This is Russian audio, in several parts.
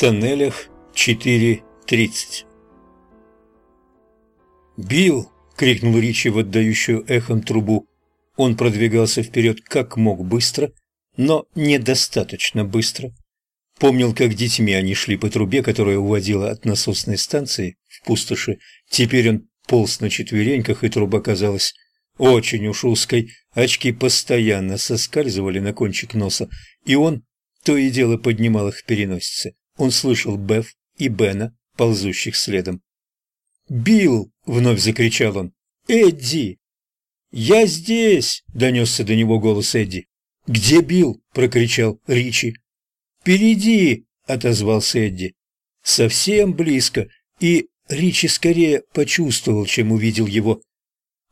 тоннелях 4.30 «Билл!» — крикнул Ричи в отдающую эхом трубу. Он продвигался вперед как мог быстро, но недостаточно быстро. Помнил, как детьми они шли по трубе, которая уводила от насосной станции в пустоши. Теперь он полз на четвереньках, и труба казалась очень уж узкой. Очки постоянно соскальзывали на кончик носа, и он то и дело поднимал их в переносице. Он слышал Беф и Бена, ползущих следом. «Билл!» — вновь закричал он. «Эдди!» «Я здесь!» — донесся до него голос Эдди. «Где Билл?» — прокричал Ричи. «Впереди!» — отозвался Эдди. «Совсем близко!» И Ричи скорее почувствовал, чем увидел его.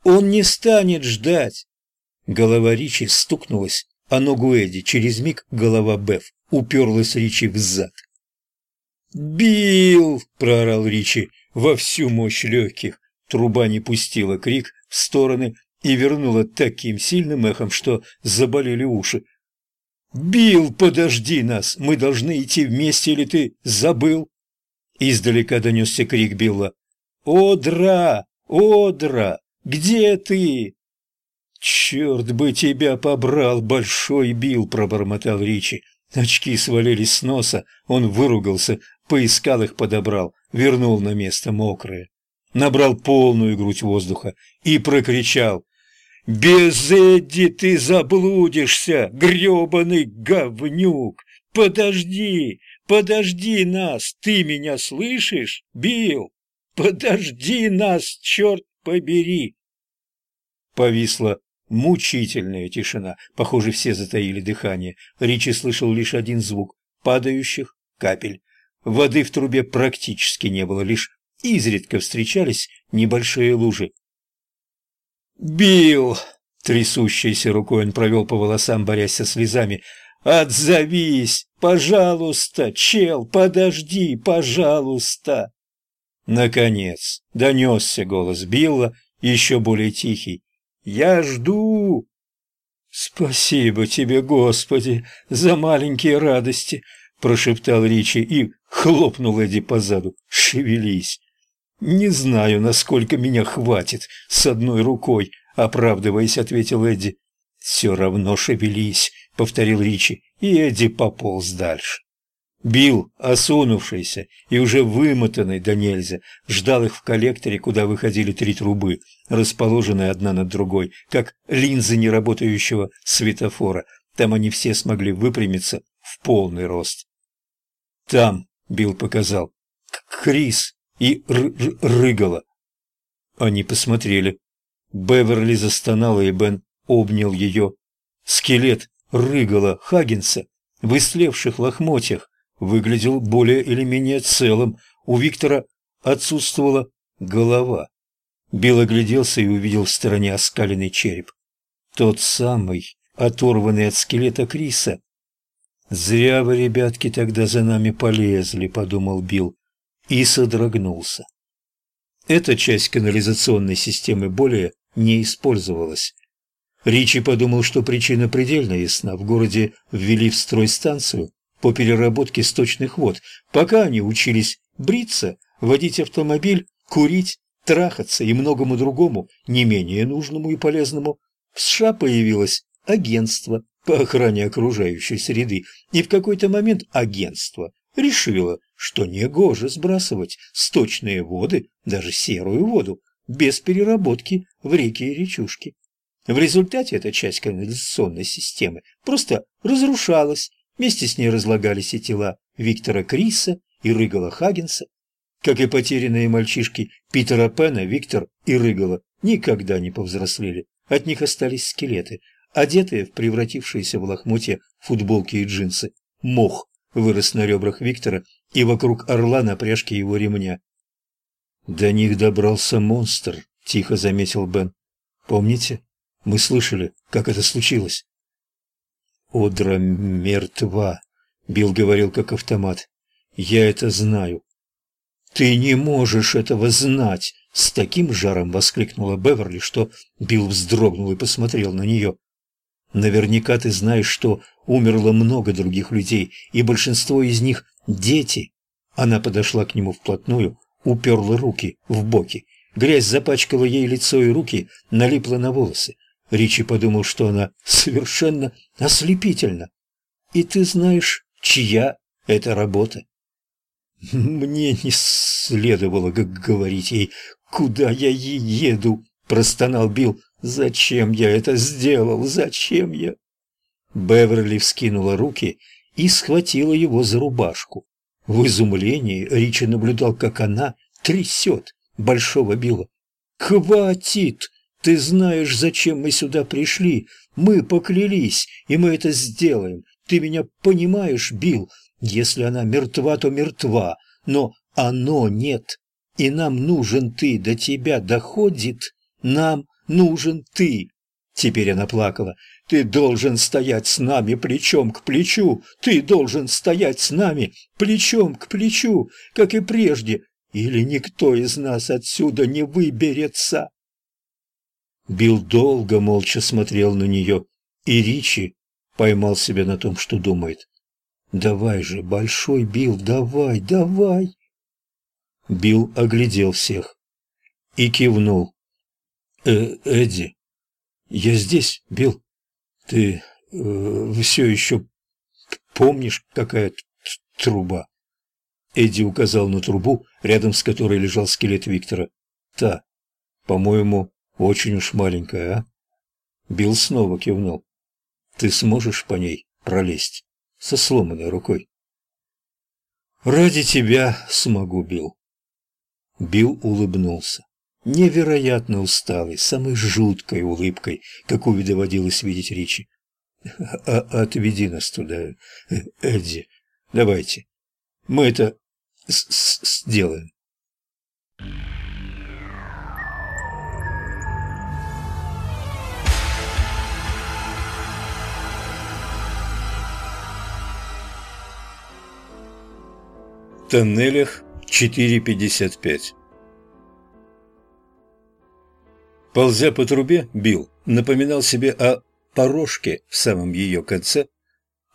«Он не станет ждать!» Голова Ричи стукнулась, а ногу Эдди через миг голова Беф уперлась Ричи в зад. «Билл!» — проорал Ричи во всю мощь легких. Труба не пустила крик в стороны и вернула таким сильным эхом, что заболели уши. «Билл, подожди нас! Мы должны идти вместе, или ты забыл?» Издалека донесся крик Билла. «Одра! Одра! Где ты?» «Черт бы тебя побрал, большой Билл!» – пробормотал Ричи. Очки свалились с носа, он выругался, поискал их, подобрал, вернул на место мокрые. Набрал полную грудь воздуха и прокричал. «Без Эдди ты заблудишься, грёбаный говнюк! Подожди, подожди нас, ты меня слышишь, Билл? Подожди нас, черт побери!» Повисла мучительная тишина. Похоже, все затаили дыхание. Ричи слышал лишь один звук — падающих капель. Воды в трубе практически не было, лишь изредка встречались небольшие лужи. «Билл!» — трясущейся рукой он провел по волосам, борясь со слезами. «Отзовись! Пожалуйста! Чел, подожди, пожалуйста!» Наконец донесся голос Билла, еще более тихий. «Я жду!» «Спасибо тебе, Господи, за маленькие радости!» – прошептал Ричи и хлопнул Эдди по заду. «Шевелись!» «Не знаю, насколько меня хватит с одной рукой», — оправдываясь, ответил Эдди. «Все равно шевелись», — повторил Ричи, и Эдди пополз дальше. Билл, осунувшийся и уже вымотанный до нельзя, ждал их в коллекторе, куда выходили три трубы, расположенные одна над другой, как линзы неработающего светофора. Там они все смогли выпрямиться в полный рост. «Там», — Билл показал, — «Крис, и р -р рыгала. Они посмотрели. Беверли застонала, и Бен обнял ее. Скелет рыгала Хаггинса в истлевших лохмотьях выглядел более или менее целым. У Виктора отсутствовала голова. Билл огляделся и увидел в стороне оскаленный череп. Тот самый, оторванный от скелета Криса. «Зря вы, ребятки, тогда за нами полезли», — подумал Билл и содрогнулся. Эта часть канализационной системы более не использовалась. Ричи подумал, что причина предельно ясна. В городе ввели в строй станцию по переработке сточных вод, пока они учились бриться, водить автомобиль, курить, трахаться и многому другому, не менее нужному и полезному. В США появилось агентство по охране окружающей среды, и в какой-то момент агентство решила, что негоже сбрасывать сточные воды, даже серую воду, без переработки в реки и речушки. В результате эта часть канализационной системы просто разрушалась, вместе с ней разлагались и тела Виктора Криса и Рыгала Хагенса. Как и потерянные мальчишки Питера Пена, Виктор и Рыгала никогда не повзрослели, от них остались скелеты, одетые в превратившиеся в лохмотья футболки и джинсы. Мох вырос на ребрах Виктора и вокруг орла на пряжке его ремня. «До них добрался монстр», — тихо заметил Бен. «Помните? Мы слышали, как это случилось». «Одра мертва», — Билл говорил как автомат. «Я это знаю». «Ты не можешь этого знать!» С таким жаром воскликнула Беверли, что Билл вздрогнул и посмотрел на нее. Наверняка ты знаешь, что умерло много других людей, и большинство из них – дети, Она подошла к нему вплотную, уперла руки в боки. Грязь запачкала ей лицо и руки, налипла на волосы. Ричи подумал, что она совершенно ослепительна. «И ты знаешь, чья это работа?» «Мне не следовало говорить ей, куда я еду», — простонал Билл. «Зачем я это сделал? Зачем я?» Беверли вскинула руки и схватила его за рубашку. В изумлении Ричи наблюдал, как она трясет Большого Билла. «Хватит! Ты знаешь, зачем мы сюда пришли. Мы поклялись, и мы это сделаем. Ты меня понимаешь, Билл? Если она мертва, то мертва, но оно нет. И нам нужен ты, до тебя доходит. Нам нужен ты. Теперь она плакала. Ты должен стоять с нами плечом к плечу. Ты должен стоять с нами плечом к плечу, как и прежде, или никто из нас отсюда не выберется. Билл долго молча смотрел на нее, и Ричи поймал себя на том, что думает. «Давай же, Большой Билл, давай, давай!» Билл оглядел всех и кивнул. «Э, «Эдди, я здесь, Билл. Ты э, все еще помнишь, какая труба?» Эдди указал на трубу, рядом с которой лежал скелет Виктора. «Та, по-моему, очень уж маленькая, а?» Билл снова кивнул. «Ты сможешь по ней пролезть?» со сломанной рукой. «Ради тебя смогу, Билл». Билл улыбнулся. Невероятно усталый, самой жуткой улыбкой, какую доводилось видеть Ричи. А «Отведи нас туда, Эдди. Давайте. Мы это сделаем». тоннелях 4.55. Ползя по трубе, Билл напоминал себе о порожке в самом ее конце,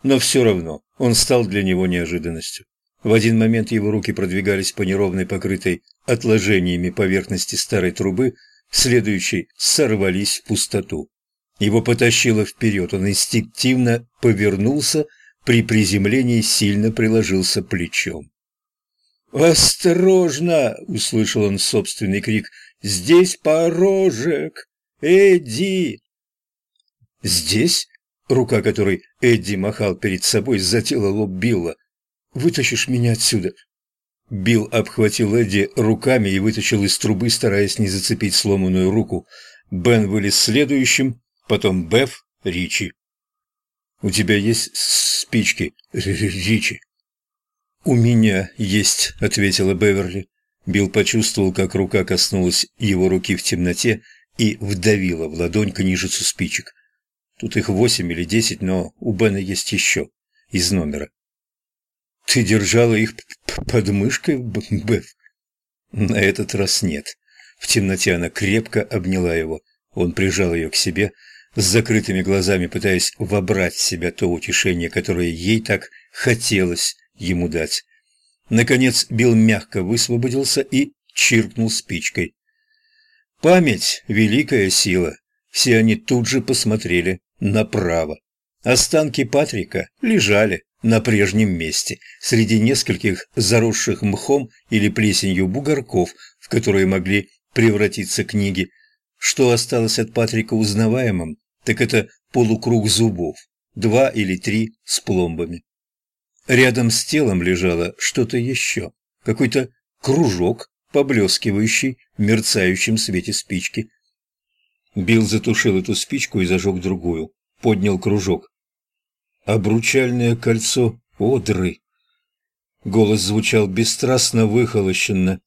но все равно он стал для него неожиданностью. В один момент его руки продвигались по неровной, покрытой отложениями поверхности старой трубы, следующей сорвались в пустоту. Его потащило вперед, он инстинктивно повернулся, при приземлении сильно приложился плечом. «Осторожно!» — услышал он собственный крик. «Здесь порожек! Эдди!» «Здесь?» — рука которой Эдди махал перед собой, затела лоб Билла. «Вытащишь меня отсюда!» Билл обхватил Эдди руками и вытащил из трубы, стараясь не зацепить сломанную руку. Бен вылез следующим, потом Беф, Ричи. «У тебя есть спички, Ричи?» «У меня есть», — ответила Беверли. Билл почувствовал, как рука коснулась его руки в темноте и вдавила в ладонь книжицу спичек. Тут их восемь или десять, но у Бена есть еще из номера. «Ты держала их под мышкой, Беф?» На этот раз нет. В темноте она крепко обняла его. Он прижал ее к себе, с закрытыми глазами пытаясь вобрать в себя то утешение, которое ей так хотелось ему дать. Наконец Билл мягко высвободился и чиркнул спичкой. Память — великая сила. Все они тут же посмотрели направо. Останки Патрика лежали на прежнем месте, среди нескольких заросших мхом или плесенью бугорков, в которые могли превратиться книги. Что осталось от Патрика узнаваемым, так это полукруг зубов, два или три с пломбами. Рядом с телом лежало что-то еще, какой-то кружок, поблескивающий в мерцающем свете спички. Билл затушил эту спичку и зажег другую, поднял кружок. «Обручальное кольцо Одры!» Голос звучал бесстрастно выхолощенно.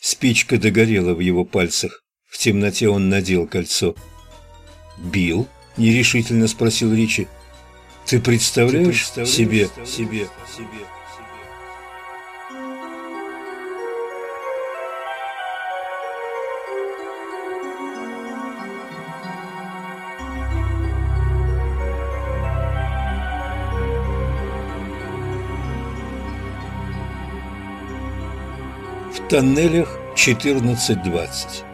Спичка догорела в его пальцах. В темноте он надел кольцо. «Билл?» – нерешительно спросил Ричи. Ты представляешь, Ты представляешь себе, себе, себе, В тоннелях 14.20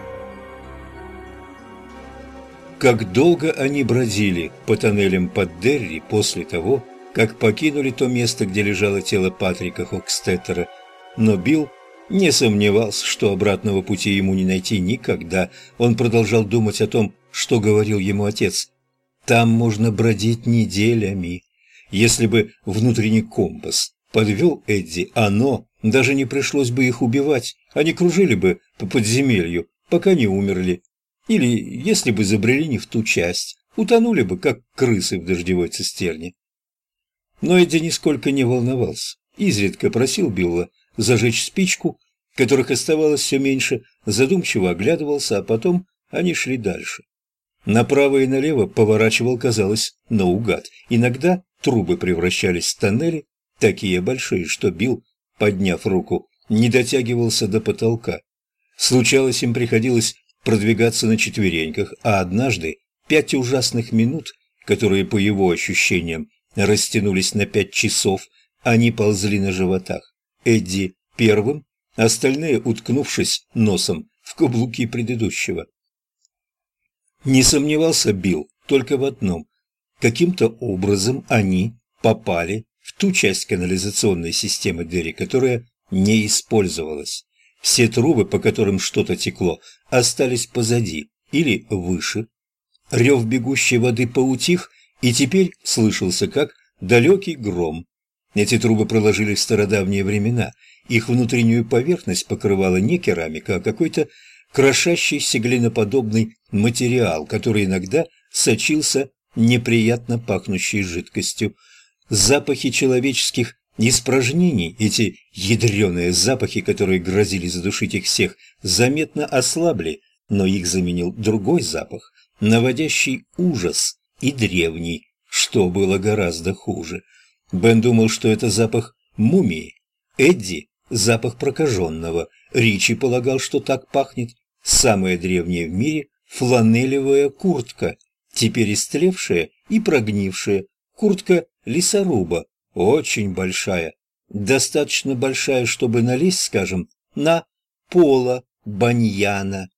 Как долго они бродили по тоннелям под Дерри после того, как покинули то место, где лежало тело Патрика Хокстеттера, но Билл не сомневался, что обратного пути ему не найти никогда. Он продолжал думать о том, что говорил ему отец. Там можно бродить неделями. Если бы внутренний компас подвел Эдди, оно, даже не пришлось бы их убивать, они кружили бы по подземелью, пока не умерли. Или, если бы забрели не в ту часть, утонули бы, как крысы в дождевой цистерне. Но Эдди нисколько не волновался, изредка просил Билла зажечь спичку, которых оставалось все меньше, задумчиво оглядывался, а потом они шли дальше. Направо и налево поворачивал, казалось, наугад. Иногда трубы превращались в тоннели, такие большие, что Билл, подняв руку, не дотягивался до потолка. Случалось, им приходилось продвигаться на четвереньках, а однажды пять ужасных минут, которые, по его ощущениям, растянулись на пять часов, они ползли на животах. Эдди первым, остальные уткнувшись носом в каблуки предыдущего. Не сомневался Билл только в одном. Каким-то образом они попали в ту часть канализационной системы Дерри, которая не использовалась. Все трубы, по которым что-то текло, остались позади или выше. Рев бегущей воды поутих, и теперь слышался как далекий гром. Эти трубы проложили в стародавние времена. Их внутреннюю поверхность покрывала не керамика, а какой-то крошащийся глиноподобный материал, который иногда сочился неприятно пахнущей жидкостью. Запахи человеческих испражнений, эти ядреные запахи, которые грозили задушить их всех, заметно ослабли, но их заменил другой запах, наводящий ужас и древний, что было гораздо хуже – Бен думал, что это запах мумии. Эдди – запах прокаженного. Ричи полагал, что так пахнет самая древняя в мире фланелевая куртка, теперь истлевшая и прогнившая. Куртка лесоруба, очень большая, достаточно большая, чтобы налезть, скажем, на пола баньяна.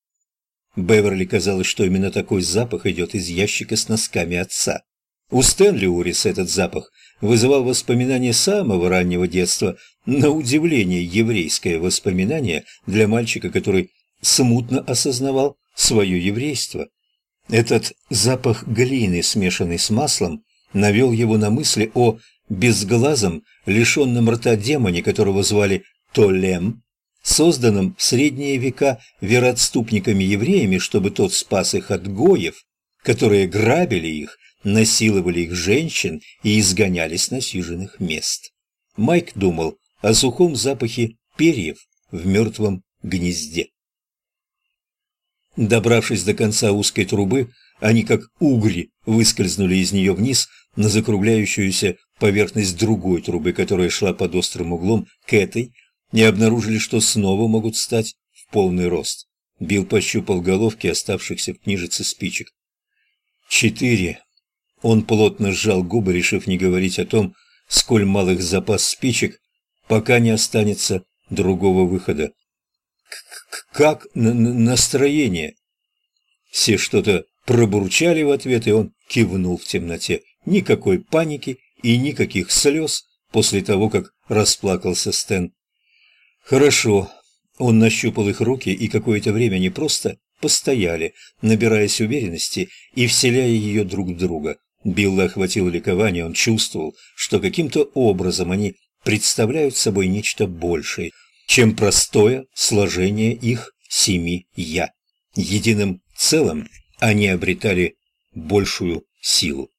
Беверли казалось, что именно такой запах идет из ящика с носками отца. У Стэнли Урис этот запах вызывал воспоминания самого раннего детства, на удивление еврейское воспоминание для мальчика, который смутно осознавал свое еврейство. Этот запах глины, смешанный с маслом, навел его на мысли о безглазом, лишенном рта демоне, которого звали Толем, созданном в средние века вероотступниками-евреями, чтобы тот спас их от гоев, которые грабили их насиловали их женщин и изгоняли с насиженных мест. Майк думал о сухом запахе перьев в мертвом гнезде. Добравшись до конца узкой трубы, они как угри выскользнули из нее вниз на закругляющуюся поверхность другой трубы, которая шла под острым углом к этой, и обнаружили, что снова могут стать в полный рост. Билл пощупал головки оставшихся в книжице спичек. «Четыре он плотно сжал губы, решив не говорить о том, сколь малых запас спичек, пока не останется другого выхода. «Как настроение?» Все что-то пробурчали в ответ, и он кивнул в темноте. Никакой паники и никаких слез после того, как расплакался Стэн. «Хорошо». Он нащупал их руки, и какое-то время не просто постояли, набираясь уверенности и вселяя ее друг в друга. Билла охватило ликование, он чувствовал, что каким-то образом они представляют собой нечто большее, чем простое сложение их семи «я». Единым целым они обретали большую силу.